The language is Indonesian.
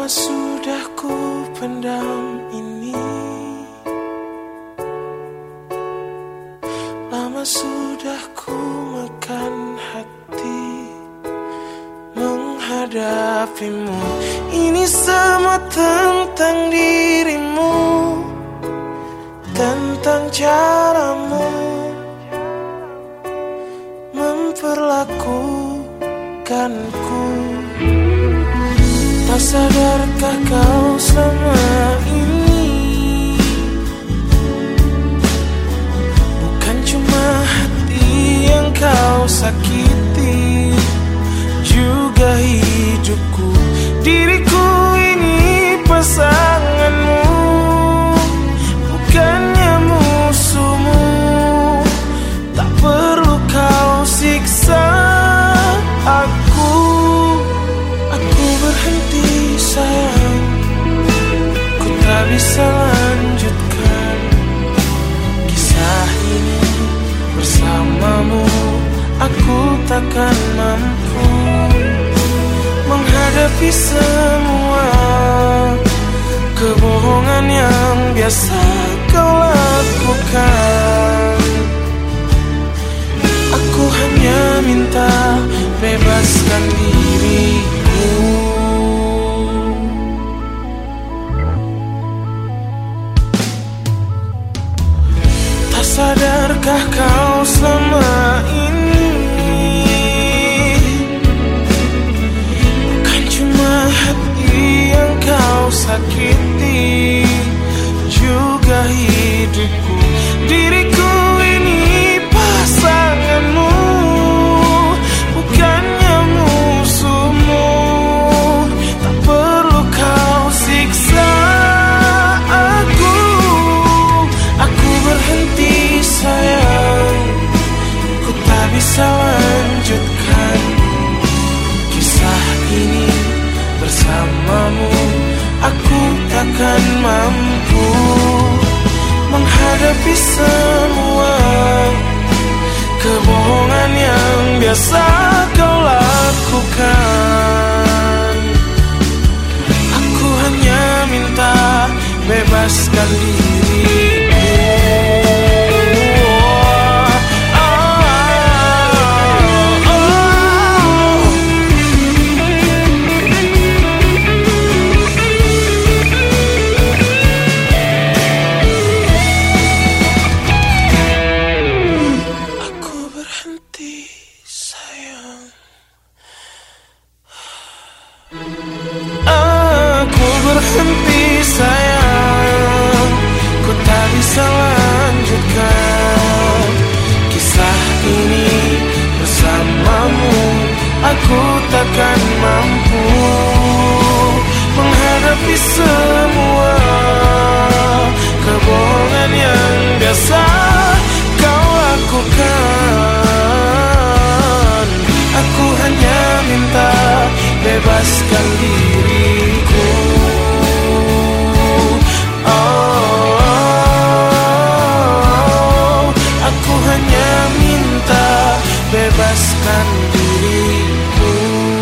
Lama sudah ku pendam ini. Lama sudah ku makan hati Menghadapimu. Ini semua tentang dirimu Tentang caramu. Memperlakukanku sadarkah kau selama ini? Bukan cuma hati yang kau sakiti bisa lanjutkan Kisah ini bersamamu. Aku takkan mampu Menghadapi semua Kebohongan yang biasa kau lakukan. Aku hanya minta kau selama ini Bukan cuma hati yang kau sakiti Juga hidupku takkan mampu Menghadapi semua Kebohongan yang biasa kau lakukan. Aku hanya minta bebaskan dirimu berhenti sayang. Ku tak bisa lanjutkan Kisah ini bersamamu. Aku takkan mampu Menghadapi semua hanya minta bebaskan diriku.